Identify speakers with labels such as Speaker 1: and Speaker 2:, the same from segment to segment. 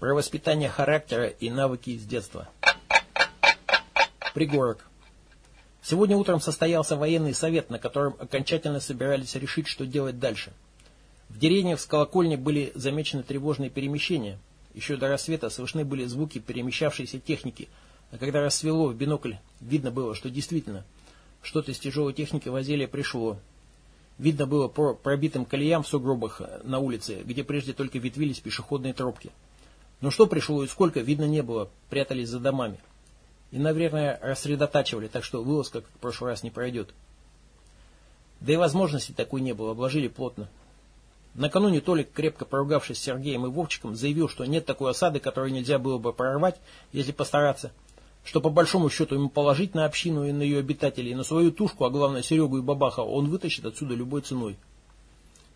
Speaker 1: Про воспитание характера и навыки с детства. Пригорок. Сегодня утром состоялся военный совет, на котором окончательно собирались решить, что делать дальше. В деревнях с колокольни были замечены тревожные перемещения. Еще до рассвета слышны были звуки перемещавшейся техники, а когда рассвело в бинокль, видно было, что действительно что-то из тяжелой техники возили пришло. Видно было по пробитым колеям в сугробах на улице, где прежде только ветвились пешеходные тропки. Но что пришло и сколько, видно не было, прятались за домами. И, наверное, рассредотачивали, так что вылазка, как в прошлый раз, не пройдет. Да и возможности такой не было, обложили плотно. Накануне Толик, крепко поругавшись с Сергеем и Вовчиком, заявил, что нет такой осады, которую нельзя было бы прорвать, если постараться, что по большому счету ему положить на общину и на ее обитателей, на свою тушку, а главное Серегу и Бабаха, он вытащит отсюда любой ценой.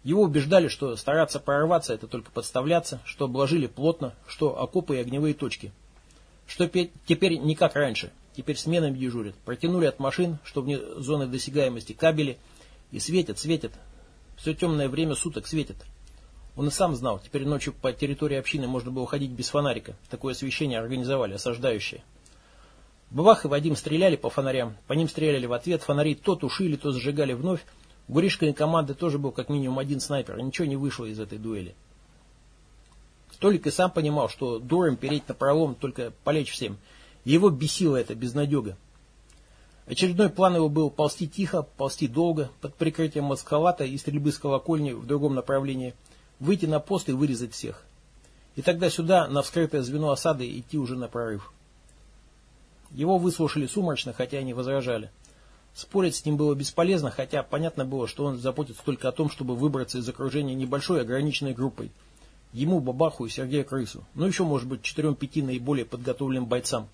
Speaker 1: Его убеждали, что стараться прорваться – это только подставляться, что обложили плотно, что окопы и огневые точки. Что теперь не как раньше. Теперь сменами дежурят. Протянули от машин, что вне зоны досягаемости кабели, и светят, светят. Все темное время суток светят. Он и сам знал, теперь ночью по территории общины можно было ходить без фонарика. Такое освещение организовали, осаждающее. Бабах и Вадим стреляли по фонарям, по ним стреляли в ответ, фонари то тушили, то зажигали вновь, у Гришкиной команды тоже был как минимум один снайпер, ничего не вышло из этой дуэли. Толик и сам понимал, что дуром переть на пролом, только полечь всем. Его бесило это безнадега. Очередной план его был ползти тихо, ползти долго, под прикрытием маскалата и стрельбы с колокольни в другом направлении, выйти на пост и вырезать всех. И тогда сюда, на вскрытое звено осады, идти уже на прорыв. Его выслушали сумрачно, хотя и не возражали. Спорить с ним было бесполезно, хотя понятно было, что он заботится только о том, чтобы выбраться из окружения небольшой ограниченной группой. Ему, Бабаху и Сергею Крысу. Ну еще, может быть, четырем-пяти наиболее подготовленным бойцам.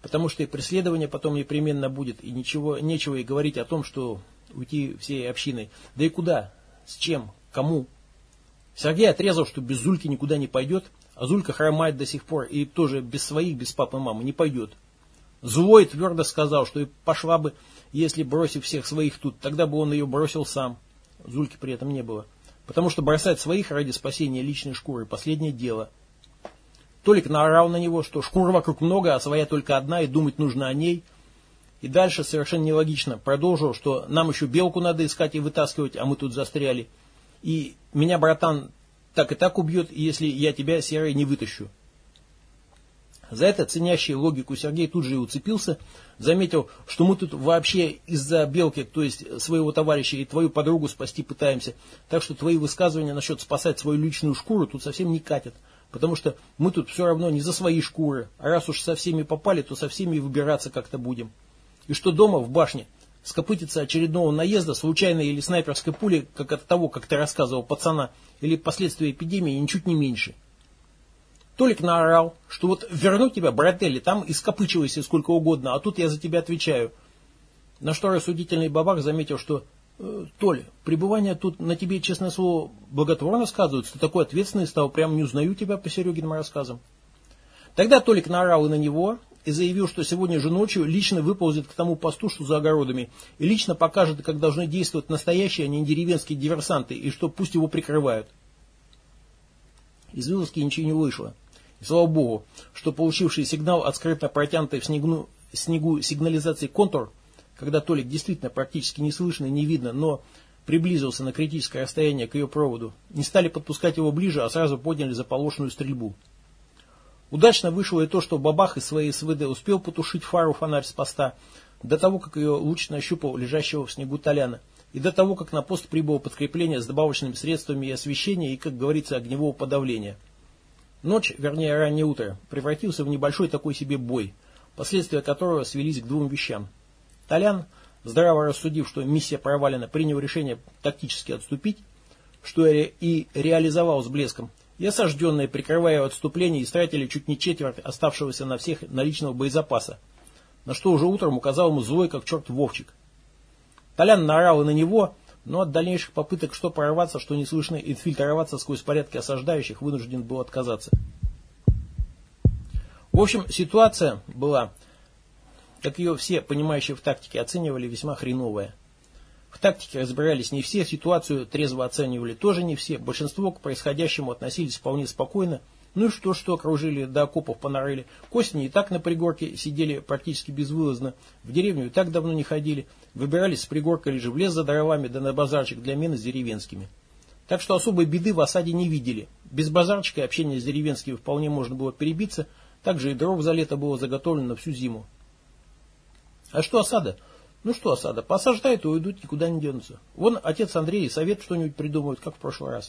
Speaker 1: Потому что и преследование потом непременно будет, и ничего, нечего и говорить о том, что уйти всей общиной. Да и куда? С чем? Кому? Сергей отрезал, что без Зульки никуда не пойдет, а Зулька хромает до сих пор, и тоже без своих, без папы и мамы не пойдет. Злой твердо сказал, что и пошла бы если бросив всех своих тут, тогда бы он ее бросил сам. Зульки при этом не было. Потому что бросать своих ради спасения личной шкуры – последнее дело. Толик наорал на него, что шкур вокруг много, а своя только одна, и думать нужно о ней. И дальше совершенно нелогично продолжил, что нам еще белку надо искать и вытаскивать, а мы тут застряли. И меня, братан, так и так убьет, если я тебя, серый, не вытащу. За это ценящий логику Сергей тут же и уцепился, заметил, что мы тут вообще из-за белки, то есть своего товарища и твою подругу спасти пытаемся, так что твои высказывания насчет спасать свою личную шкуру тут совсем не катят, потому что мы тут все равно не за свои шкуры, а раз уж со всеми попали, то со всеми и выбираться как-то будем. И что дома, в башне, скопытиться очередного наезда, случайной или снайперской пули, как от того, как ты рассказывал, пацана, или последствия эпидемии, ничуть не меньше. Толик наорал, что вот верну тебя, брателли, там и скопычивайся сколько угодно, а тут я за тебя отвечаю. На что рассудительный бабах заметил, что э, Толя, пребывание тут на тебе, честное слово, благотворно сказывается. Ты такой ответственный стал, прям не узнаю тебя по Серегиным рассказам. Тогда Толик наорал и на него, и заявил, что сегодня же ночью лично выползет к тому посту, что за огородами, и лично покажет, как должны действовать настоящие, а не деревенские диверсанты, и что пусть его прикрывают. Из вылазки ничего не вышло. Слава Богу, что получивший сигнал от скрытно протянутой в снегу, снегу сигнализации контур, когда Толик действительно практически не слышно и не видно, но приблизился на критическое расстояние к ее проводу, не стали подпускать его ближе, а сразу подняли заполошенную стрельбу. Удачно вышло и то, что Бабах из своей СВД успел потушить фару фонарь с поста, до того, как ее луч нащупал лежащего в снегу Толяна, и до того, как на пост прибыло подкрепление с добавочными средствами и освещения и, как говорится, огневого подавления – Ночь, вернее раннее утро, превратился в небольшой такой себе бой, последствия которого свелись к двум вещам. Толян, здраво рассудив, что миссия провалена, принял решение тактически отступить, что и реализовал с блеском, и осажденные, прикрывая отступление, истратили чуть не четверть оставшегося на всех наличного боезапаса, на что уже утром указал ему злой, как черт Вовчик. Толян наорал и на него, но от дальнейших попыток что прорваться, что не слышно, инфильтроваться сквозь порядки осаждающих вынужден был отказаться. В общем, ситуация была, как ее все понимающие в тактике оценивали, весьма хреновая. В тактике разбирались не все, ситуацию трезво оценивали тоже не все. Большинство к происходящему относились вполне спокойно Ну и что, что окружили, до окопов понарыли. К осени и так на пригорке сидели практически безвылазно. В деревню и так давно не ходили. Выбирались с пригорка лишь в лес за дровами, да на базарчик для мены с деревенскими. Так что особой беды в осаде не видели. Без базарчика и общения с деревенскими вполне можно было перебиться. Также и дров за лето было заготовлено всю зиму. А что осада? Ну что осада, посаждают и уйдут, никуда не денутся. Вон отец Андрей совет что-нибудь придумают, как в прошлый раз.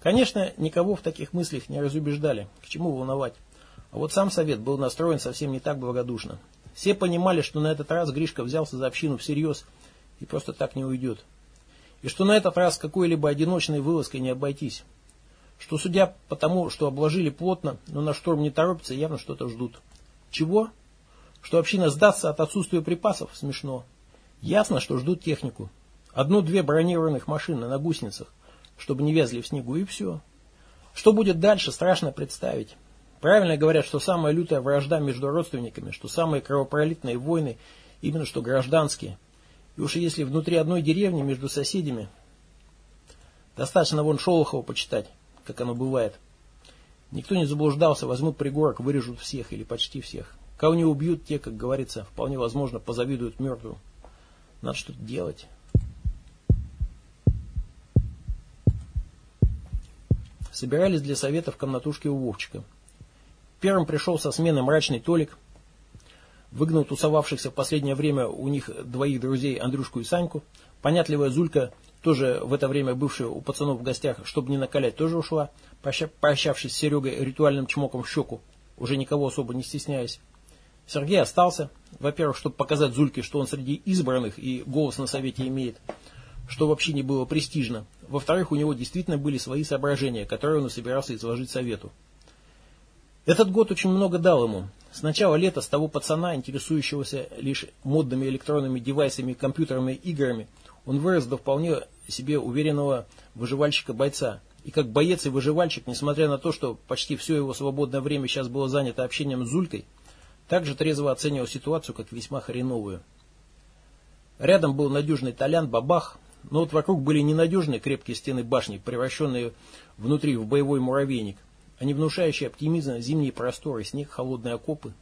Speaker 1: Конечно, никого в таких мыслях не разубеждали, к чему волновать. А вот сам совет был настроен совсем не так благодушно. Все понимали, что на этот раз Гришка взялся за общину всерьез и просто так не уйдет. И что на этот раз какой-либо одиночной вылазкой не обойтись. Что судя по тому, что обложили плотно, но на шторм не торопятся, явно что-то ждут. Чего? Что община сдастся от отсутствия припасов? Смешно. Ясно, что ждут технику. Одну-две бронированных машины на гусеницах чтобы не вязли в снегу, и все. Что будет дальше, страшно представить. Правильно говорят, что самая лютая вражда между родственниками, что самые кровопролитные войны именно что гражданские. И уж если внутри одной деревни между соседями, достаточно вон Шолохова почитать, как оно бывает. Никто не заблуждался, возьмут пригорок, вырежут всех или почти всех. Кого не убьют, те, как говорится, вполне возможно, позавидуют мертвым. Надо что-то делать. Собирались для совета в комнатушке у Вовчика. Первым пришел со смены мрачный Толик, выгнал тусовавшихся в последнее время у них двоих друзей Андрюшку и Саньку. Понятливая Зулька, тоже в это время бывшая у пацанов в гостях, чтобы не накалять, тоже ушла, пообщавшись с Серегой ритуальным чмоком в щеку, уже никого особо не стесняясь. Сергей остался, во-первых, чтобы показать Зульке, что он среди избранных и голос на совете имеет, что вообще не было престижно. Во-вторых, у него действительно были свои соображения, которые он собирался изложить совету. Этот год очень много дал ему. С начала лета с того пацана, интересующегося лишь модными электронными девайсами и играми, он вырос до вполне себе уверенного выживальщика-бойца. И как боец и выживальщик, несмотря на то, что почти все его свободное время сейчас было занято общением с Зулькой, также трезво оценивал ситуацию как весьма хреновую. Рядом был надежный Толян Бабах, но вот вокруг были ненадежные крепкие стены башни, превращенные внутри в боевой муравейник, а не внушающие оптимизм зимние просторы, снег, холодные окопы.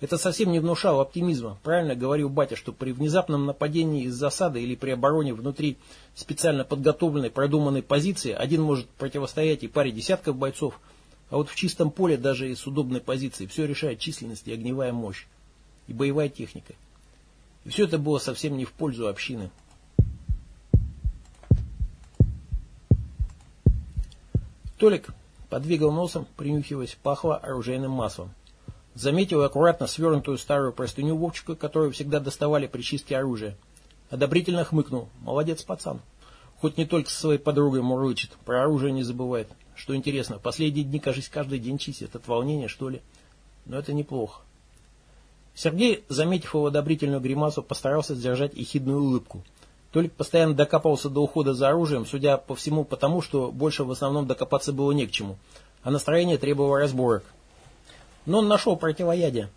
Speaker 1: Это совсем не внушало оптимизма. Правильно говорил батя, что при внезапном нападении из засады или при обороне внутри специально подготовленной, продуманной позиции один может противостоять и паре десятков бойцов, а вот в чистом поле даже и с удобной позиции все решает численность и огневая мощь, и боевая техника. И все это было совсем не в пользу общины. Толик подвигал носом, принюхиваясь, пахло оружейным маслом. Заметил аккуратно свернутую старую простыню Вовчика, которую всегда доставали при чистке оружия. Одобрительно хмыкнул. Молодец, пацан. Хоть не только со своей подругой мурлычет, про оружие не забывает. Что интересно, последние дни, кажется, каждый день чистит. От волнения, что ли? Но это неплохо. Сергей, заметив его одобрительную гримасу, постарался сдержать ехидную улыбку. Толик постоянно докапывался до ухода за оружием, судя по всему потому, что больше в основном докопаться было не к чему, а настроение требовало разборок. Но он нашел противоядие.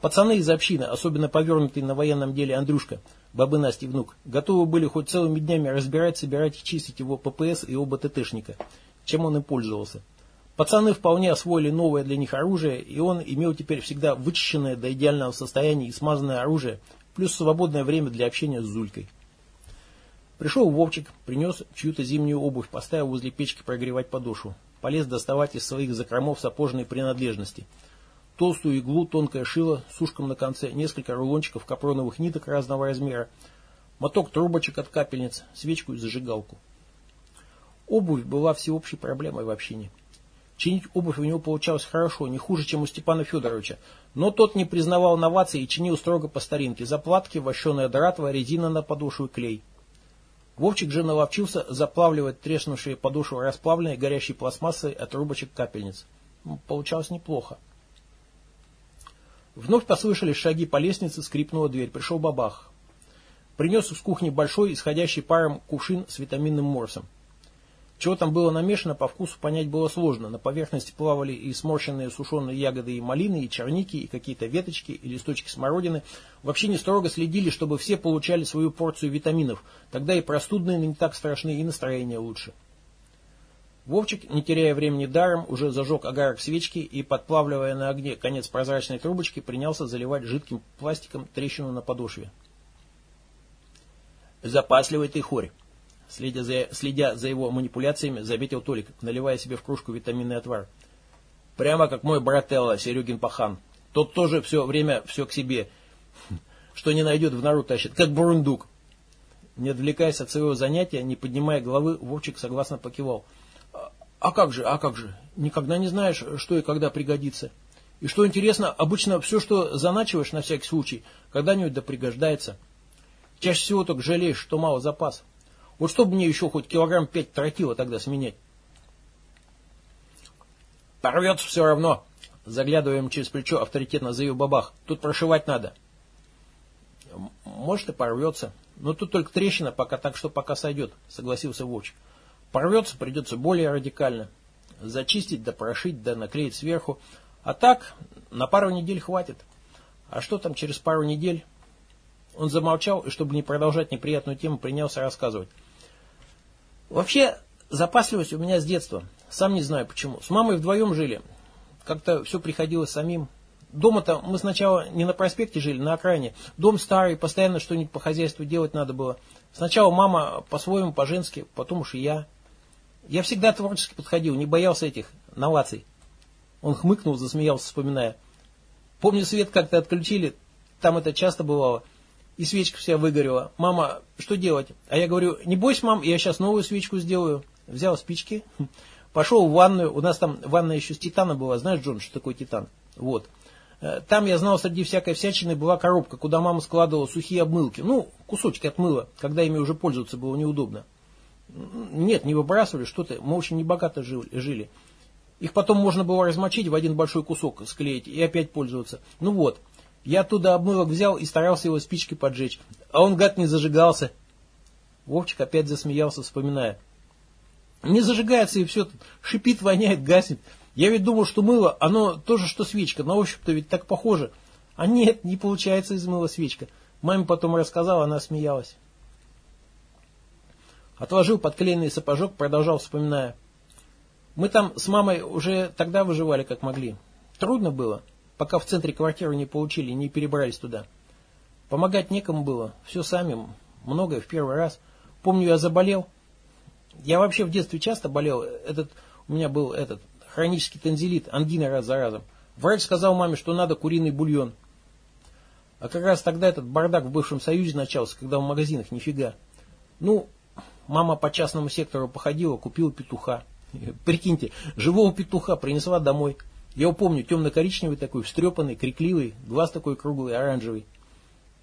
Speaker 1: Пацаны из общины, особенно повернутый на военном деле Андрюшка, бабы Насти внук, готовы были хоть целыми днями разбирать, собирать и чистить его ППС и оба ТТшника, чем он и пользовался. Пацаны вполне освоили новое для них оружие, и он имел теперь всегда вычищенное до идеального состояния и смазанное оружие, плюс свободное время для общения с Зулькой. Пришел Вовчик, принес чью-то зимнюю обувь, поставил возле печки прогревать подошву. Полез доставать из своих закромов сапожные принадлежности. Толстую иглу, тонкое шило, с ушком на конце, несколько рулончиков капроновых ниток разного размера, моток трубочек от капельниц, свечку и зажигалку. Обувь была всеобщей проблемой в общине. Чинить обувь у него получалось хорошо, не хуже, чем у Степана Федоровича, но тот не признавал новаций и чинил строго по старинке. Заплатки, вощеная дратва, резина на подошву и клей. Вовчик же наловчился заплавливать треснувшие подошвы расплавленной горящей пластмассой от трубочек капельниц. Получалось неплохо. Вновь послышались шаги по лестнице, скрипнула дверь. Пришел бабах. Принес из кухни большой, исходящий паром кувшин с витаминным морсом. Чего там было намешано, по вкусу понять было сложно. На поверхности плавали и сморщенные сушеные ягоды и малины, и черники, и какие-то веточки, и листочки смородины. Вообще не строго следили, чтобы все получали свою порцию витаминов. Тогда и простудные не так страшны, и настроение лучше. Вовчик, не теряя времени даром, уже зажег огарок свечки и, подплавливая на огне конец прозрачной трубочки, принялся заливать жидким пластиком трещину на подошве. «Запасливый ты, хорь!» Следя за, следя за его манипуляциями, заметил Толик, наливая себе в кружку витаминный отвар. «Прямо как мой брателло, Серегин Пахан. Тот тоже все время все к себе, что не найдет в нору тащит, как бурундук». Не отвлекаясь от своего занятия, не поднимая головы, Вовчик согласно покивал – а как же, а как же? Никогда не знаешь, что и когда пригодится. И что интересно, обычно все, что заначиваешь на всякий случай, когда-нибудь да пригождается. Чаще всего только жалеешь, что мало запас. Вот чтобы мне еще хоть килограмм пять тротила тогда сменять. Порвется все равно. Заглядываем через плечо, авторитетно заявил бабах. Тут прошивать надо. Может и порвется. Но тут только трещина пока, так что пока сойдет, согласился Вовчик. Порвется, придется более радикально. Зачистить, да прошить, да наклеить сверху. А так, на пару недель хватит. А что там через пару недель? Он замолчал и, чтобы не продолжать неприятную тему, принялся рассказывать. Вообще, запасливость у меня с детства. Сам не знаю почему. С мамой вдвоем жили. Как-то все приходилось самим. Дома-то мы сначала не на проспекте жили, на окраине. Дом старый, постоянно что-нибудь по хозяйству делать надо было. Сначала мама по-своему, по-женски, потом уж и я. Я всегда творчески подходил, не боялся этих новаций. Он хмыкнул, засмеялся, вспоминая. Помню, свет как-то отключили, там это часто бывало. И свечка вся выгорела. Мама, что делать? А я говорю, не бойся, мам, я сейчас новую свечку сделаю. Взял спички, пошел в ванную. У нас там ванная еще с титана была. Знаешь, Джон, что такое титан? Вот. Э, там, я знал, среди всякой всячины была коробка, куда мама складывала сухие обмылки. Ну, кусочки от мыла, когда ими уже пользоваться было неудобно. Нет, не выбрасывали, что-то, мы очень небогато жили. Их потом можно было размочить в один большой кусок, склеить и опять пользоваться. Ну вот, я оттуда обмылок взял и старался его спички поджечь. А он, гад, не зажигался. Вовчик опять засмеялся, вспоминая. Не зажигается и все, шипит, воняет, гаснет. Я ведь думал, что мыло, оно тоже, что свечка, на ощупь-то ведь так похоже. А нет, не получается из мыла свечка. Маме потом рассказала, она смеялась. Отложил подклеенный сапожок, продолжал, вспоминая. Мы там с мамой уже тогда выживали, как могли. Трудно было, пока в центре квартиры не получили, не перебрались туда. Помогать некому было, все сами, многое в первый раз. Помню, я заболел. Я вообще в детстве часто болел. Этот, у меня был этот хронический танзелит, ангина раз за разом. Врач сказал маме, что надо куриный бульон. А как раз тогда этот бардак в бывшем Союзе начался, когда в магазинах нифига. Ну, Мама по частному сектору походила, купила петуха. Прикиньте, живого петуха принесла домой. Я его помню, темно-коричневый такой, встрепанный, крикливый, глаз такой круглый, оранжевый.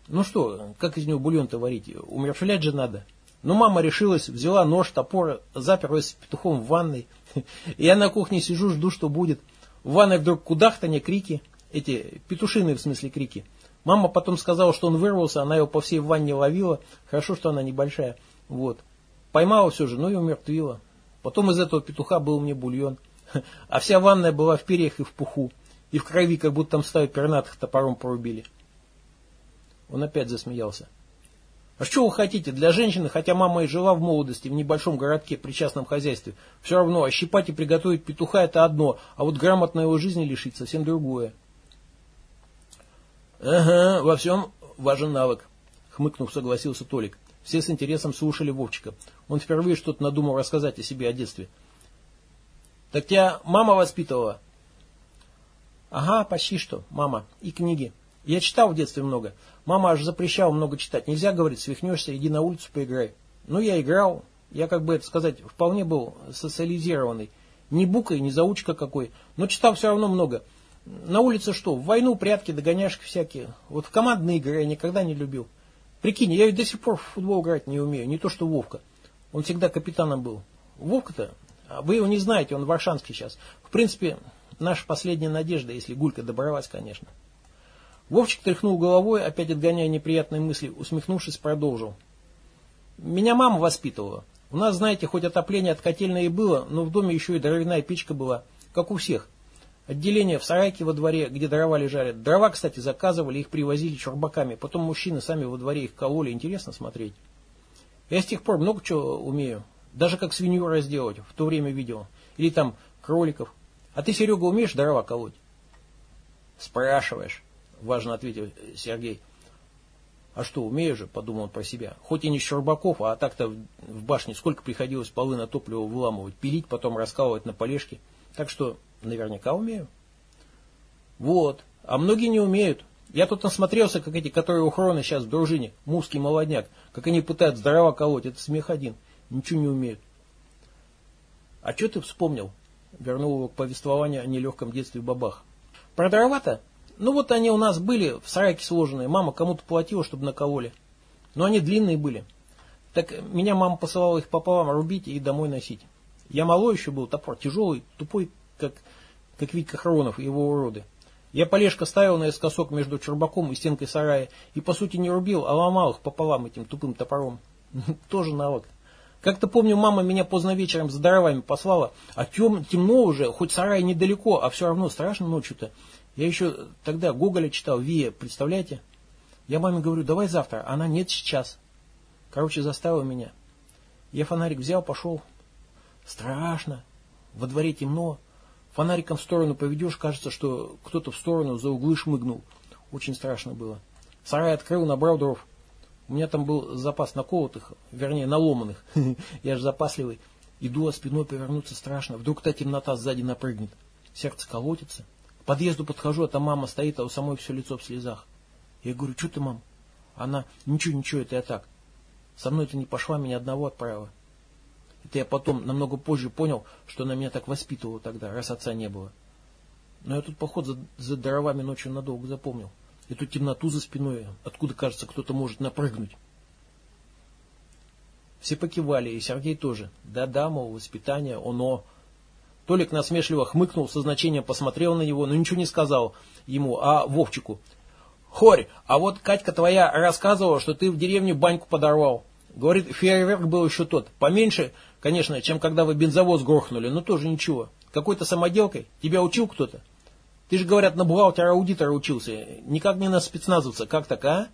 Speaker 1: Ну что, как из него бульон-то варить? Умершвлять же надо. Но ну, мама решилась, взяла нож, топор, заперлась с петухом в ванной. Я на кухне сижу, жду, что будет. В ванной вдруг кудахтанье, крики. Эти петушиные, в смысле, крики. Мама потом сказала, что он вырвался, она его по всей ванне ловила. Хорошо, что она небольшая. Вот. Поймала все же, но и умертвила. Потом из этого петуха был мне бульон. А вся ванная была в перьях и в пуху. И в крови, как будто там стаю пернатых топором порубили. Он опять засмеялся. А что вы хотите? Для женщины, хотя мама и жила в молодости в небольшом городке при частном хозяйстве, все равно ощипать и приготовить петуха это одно, а вот грамотно его жизни лишить совсем другое. Ага, во всем важен навык, хмыкнув, согласился Толик. Все с интересом слушали Вовчика. Он впервые что-то надумал рассказать о себе, о детстве. «Так тебя мама воспитывала?» «Ага, почти что, мама. И книги. Я читал в детстве много. Мама аж запрещала много читать. Нельзя, говорить, свихнешься, иди на улицу поиграй. Ну, я играл. Я, как бы это сказать, вполне был социализированный. Не букой, не заучка какой. Но читал все равно много. На улице что? В войну, прятки, догоняшки всякие. Вот в командные игры я никогда не любил. Прикинь, я ведь до сих пор в футбол играть не умею, не то что Вовка. Он всегда капитаном был. Вовка-то, вы его не знаете, он в Варшанске сейчас. В принципе, наша последняя надежда, если Гулька добралась, конечно. Вовчик тряхнул головой, опять отгоняя неприятные мысли, усмехнувшись, продолжил. Меня мама воспитывала. У нас, знаете, хоть отопление от котельной и было, но в доме еще и дровяная печка была, как у всех. Отделение в сарайке во дворе, где дрова лежали. Дрова, кстати, заказывали, их привозили чурбаками. Потом мужчины сами во дворе их кололи. Интересно смотреть. Я с тех пор много чего умею. Даже как свинью разделать, в то время видел. Или там кроликов. А ты, Серега, умеешь дрова колоть? Спрашиваешь, важно ответил Сергей. А что, умею же, подумал он про себя. Хоть и не Щербаков, а так-то в башне сколько приходилось полы на топливо выламывать, пилить, потом раскалывать на полежке. Так что наверняка умею. Вот. А многие не умеют. Я тут насмотрелся, как эти, которые у Хрона сейчас в дружине, мужский молодняк, как они пытаются здорово колоть. Это смех один. Ничего не умеют. А что ты вспомнил? Вернул его к повествованию о нелегком детстве бабах. Про дрова-то? Ну вот они у нас были в сарайке сложенные. Мама кому-то платила, чтобы накололи. Но они длинные были. Так меня мама посылала их пополам рубить и домой носить. Я малой еще был, топор тяжелый, тупой, как, как Витька Хронов и его уроды. Я полежка ставил наискосок между чербаком и стенкой сарая и, по сути, не рубил, а ломал их пополам этим тупым топором. Тоже навык. Как-то помню, мама меня поздно вечером за дровами послала, а тем, темно уже, хоть сарай недалеко, а все равно страшно ночью-то. Я еще тогда Гоголя читал, Вия, представляете? Я маме говорю, давай завтра, она нет сейчас. Короче, заставила меня. Я фонарик взял, пошел. Страшно. Во дворе темно. Фонариком в сторону поведешь, кажется, что кто-то в сторону за углы шмыгнул. Очень страшно было. Сарай открыл, набрал дров. У меня там был запас наколотых, вернее, наломанных. Я же запасливый. Иду, а спиной повернуться страшно. Вдруг та темнота сзади напрыгнет. Сердце колотится. К подъезду подхожу, а там мама стоит, а у самой все лицо в слезах. Я говорю, что ты, мам? Она, ничего, ничего, это я так. Со мной ты не пошла, меня одного отправила. Это я потом, намного позже понял, что она меня так воспитывала тогда, раз отца не было. Но я тут поход за, за дровами ночью надолго запомнил. Эту темноту за спиной, откуда, кажется, кто-то может напрыгнуть. Все покивали, и Сергей тоже. Да-да, мол, воспитание, оно. Толик насмешливо хмыкнул, со значением посмотрел на него, но ничего не сказал ему, а Вовчику. Хорь, а вот Катька твоя рассказывала, что ты в деревню баньку подорвал. Говорит, фейерверк был еще тот. Поменьше, конечно, чем когда вы бензовоз грохнули, но тоже ничего. Какой-то самоделкой? Тебя учил кто-то? Ты же, говорят, на бухгалтера-аудитора учился. Никак не на спецназовца. Как так, а?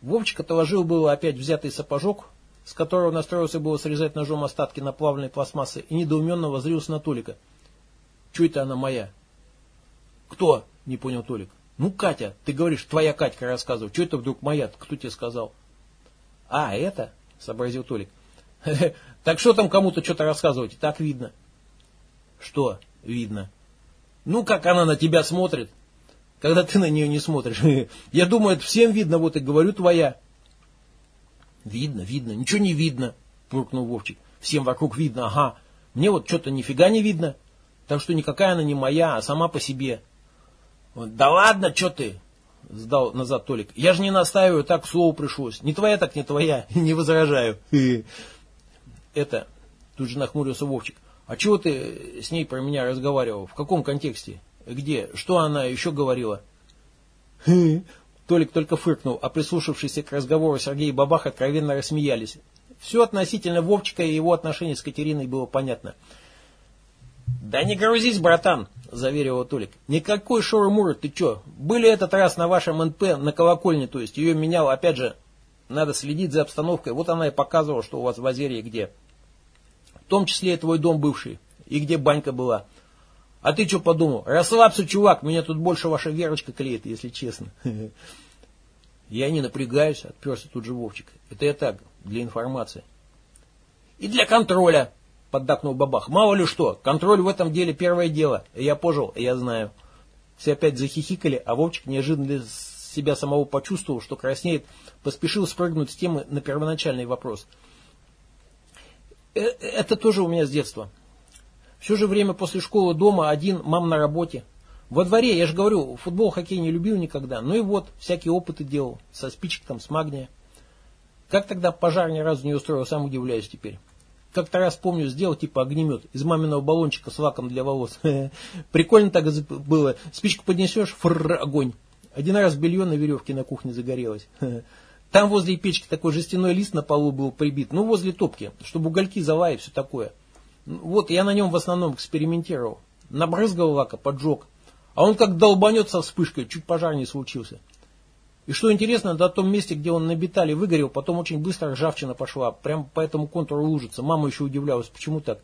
Speaker 1: Вовчик отложил было опять взятый сапожок, с которого настроился было срезать ножом остатки наплавленной пластмассы, и недоуменно возрился на Толика. Че это она моя? Кто? Не понял Толик. Ну, Катя, ты говоришь, твоя Катька рассказывает. Че это вдруг моя? Кто тебе сказал? А, это? Сообразил Толик. Так что там кому-то что-то рассказывать? Так видно. Что видно? Ну, как она на тебя смотрит, когда ты на нее не смотришь. Я думаю, это всем видно, вот и говорю, твоя. Видно, видно, ничего не видно, буркнул Вовчик. Всем вокруг видно, ага. Мне вот что-то нифига не видно. Так что никакая она не моя, а сама по себе. Да ладно, что ты? Сдал назад Толик. Я же не настаиваю, так к слову пришлось. Не твоя, так не твоя. Не возражаю. Это, тут же нахмурился Вовчик. А чего ты с ней про меня разговаривал? В каком контексте? Где? Что она еще говорила? Толик только фыркнул, а прислушавшиеся к разговору Сергей и Бабах откровенно рассмеялись. Все относительно Вовчика и его отношений с Катериной было понятно. «Да не грузись, братан!» – заверил Толик. «Никакой шуры-муры, ты че? Были этот раз на вашем НП, на колокольне, то есть ее менял, опять же, надо следить за обстановкой. Вот она и показывала, что у вас в Озерье где том числе и твой дом бывший, и где банька была. А ты что подумал? Расслабься, чувак, меня тут больше ваша Верочка клеит, если честно. Я не напрягаюсь, отперся тут же Вовчик. Это я так, для информации. И для контроля, поддакнул Бабах. Мало ли что, контроль в этом деле первое дело. Я пожил, я знаю. Все опять захихикали, а Вовчик неожиданно для себя самого почувствовал, что краснеет, поспешил спрыгнуть с темы на первоначальный вопрос – это тоже у меня с детства. Все же время после школы дома один, мам на работе. Во дворе, я же говорю, футбол, хоккей не любил никогда. Ну и вот, всякие опыты делал, со спичек там, с магния. Как тогда пожар ни разу не устроил, сам удивляюсь теперь. Как-то раз, помню, сделал типа огнемет из маминого баллончика с лаком для волос. Прикольно так было. Спичку поднесешь, фррр, огонь. Один раз белье на веревке на кухне загорелось. Там возле печки такой жестяной лист на полу был прибит, ну, возле топки, чтобы угольки зала и все такое. Вот, я на нем в основном экспериментировал. Набрызгал лака, поджег. А он как долбанется вспышкой, чуть пожар не случился. И что интересно, на том месте, где он на бетале выгорел, потом очень быстро ржавчина пошла. Прям по этому контуру лужится. Мама еще удивлялась, почему так.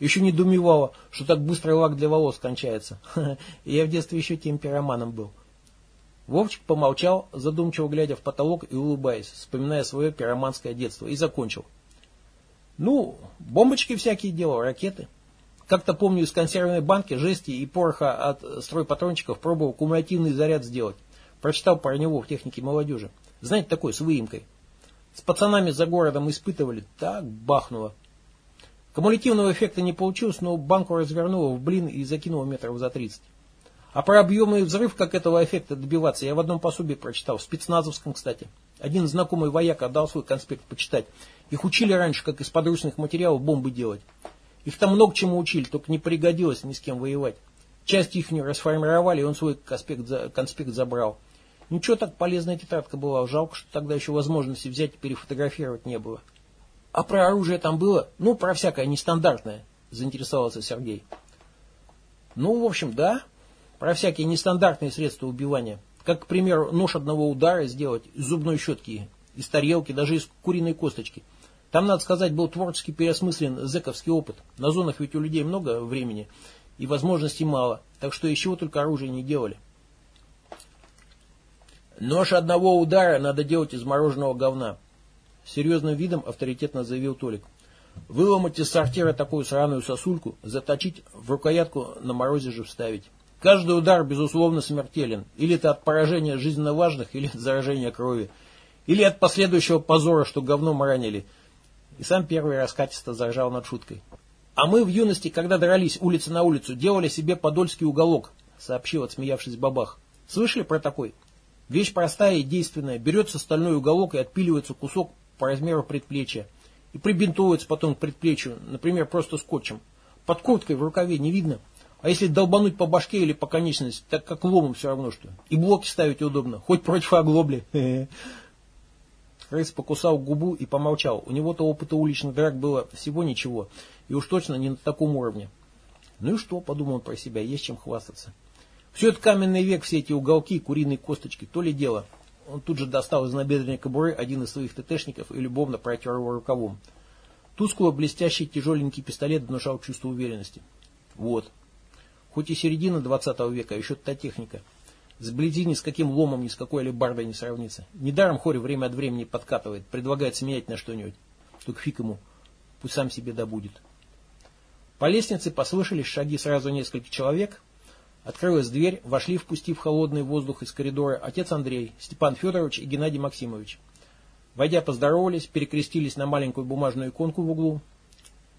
Speaker 1: Еще не думевала, что так быстро лак для волос кончается. Я в детстве еще темпераманом был. Вовчик помолчал, задумчиво глядя в потолок и улыбаясь, вспоминая свое пироманское детство, и закончил. Ну, бомбочки всякие делал, ракеты. Как-то помню, из консервной банки жести и пороха от стройпатрончиков пробовал кумулятивный заряд сделать. Прочитал про него в технике молодежи. Знаете, такой, с выемкой. С пацанами за городом испытывали, так бахнуло. Кумулятивного эффекта не получилось, но банку развернуло в блин и закинуло метров за 30. А про объемный взрыв, как этого эффекта добиваться, я в одном пособии прочитал, в спецназовском, кстати. Один знакомый вояк отдал свой конспект почитать. Их учили раньше, как из подручных материалов бомбы делать. Их там много чему учили, только не пригодилось ни с кем воевать. Часть их не расформировали, и он свой конспект, конспект забрал. Ничего так полезная тетрадка была. Жалко, что тогда еще возможности взять и перефотографировать не было. А про оружие там было? Ну, про всякое нестандартное, заинтересовался Сергей. Ну, в общем, да. Про всякие нестандартные средства убивания. Как, к примеру, нож одного удара сделать из зубной щетки, из тарелки, даже из куриной косточки. Там, надо сказать, был творчески переосмыслен зэковский опыт. На зонах ведь у людей много времени и возможностей мало, так что из чего только оружие не делали. Нож одного удара надо делать из мороженого говна. Серьезным видом авторитетно заявил Толик. Выломать из сортира такую сраную сосульку, заточить в рукоятку на морозе же вставить. Каждый удар, безусловно, смертелен. Или это от поражения жизненно важных, или от заражения крови. Или от последующего позора, что говном ранили. И сам первый раскатисто заржал над шуткой. А мы в юности, когда дрались улица на улицу, делали себе подольский уголок, сообщил, отсмеявшись бабах. Слышали про такой? Вещь простая и действенная. Берется стальной уголок и отпиливается кусок по размеру предплечья. И прибинтовывается потом к предплечью, например, просто скотчем. Под курткой в рукаве не видно. А если долбануть по башке или по конечности, так как ломом все равно что. И блоки ставить удобно, хоть против оглобли. Крыс покусал губу и помолчал. У него-то опыта уличных драк было всего ничего. И уж точно не на таком уровне. Ну и что, подумал он про себя, есть чем хвастаться. Все это каменный век, все эти уголки, куриные косточки, то ли дело. Он тут же достал из набедренной кобуры один из своих ТТшников и любовно протер его рукавом. Тускло блестящий тяжеленький пистолет внушал чувство уверенности. Вот. Хоть и середина 20 века, а еще та техника. Сблизи ни с каким ломом, ни с какой алебардой не сравнится. Недаром Хори время от времени подкатывает, предлагает сменять на что-нибудь. Только фиг ему, пусть сам себе добудет. По лестнице послышались шаги сразу нескольких человек, Открылась дверь, вошли, впустив холодный воздух из коридора, отец Андрей, Степан Федорович и Геннадий Максимович. Войдя, поздоровались, перекрестились на маленькую бумажную иконку в углу.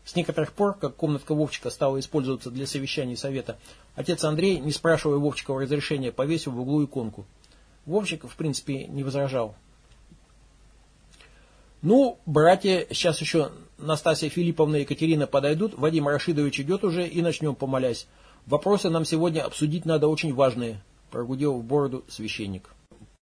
Speaker 1: С некоторых пор, как комнатка Вовчика стала использоваться для совещаний совета, отец Андрей, не спрашивая Вовчикова разрешения, повесил в углу иконку. Вовчик, в принципе, не возражал. Ну, братья, сейчас еще Настасья Филипповна и Екатерина подойдут, Вадим Рашидович идет уже и начнем помолясь. Вопросы нам сегодня обсудить надо очень важные, прогудел в бороду священник.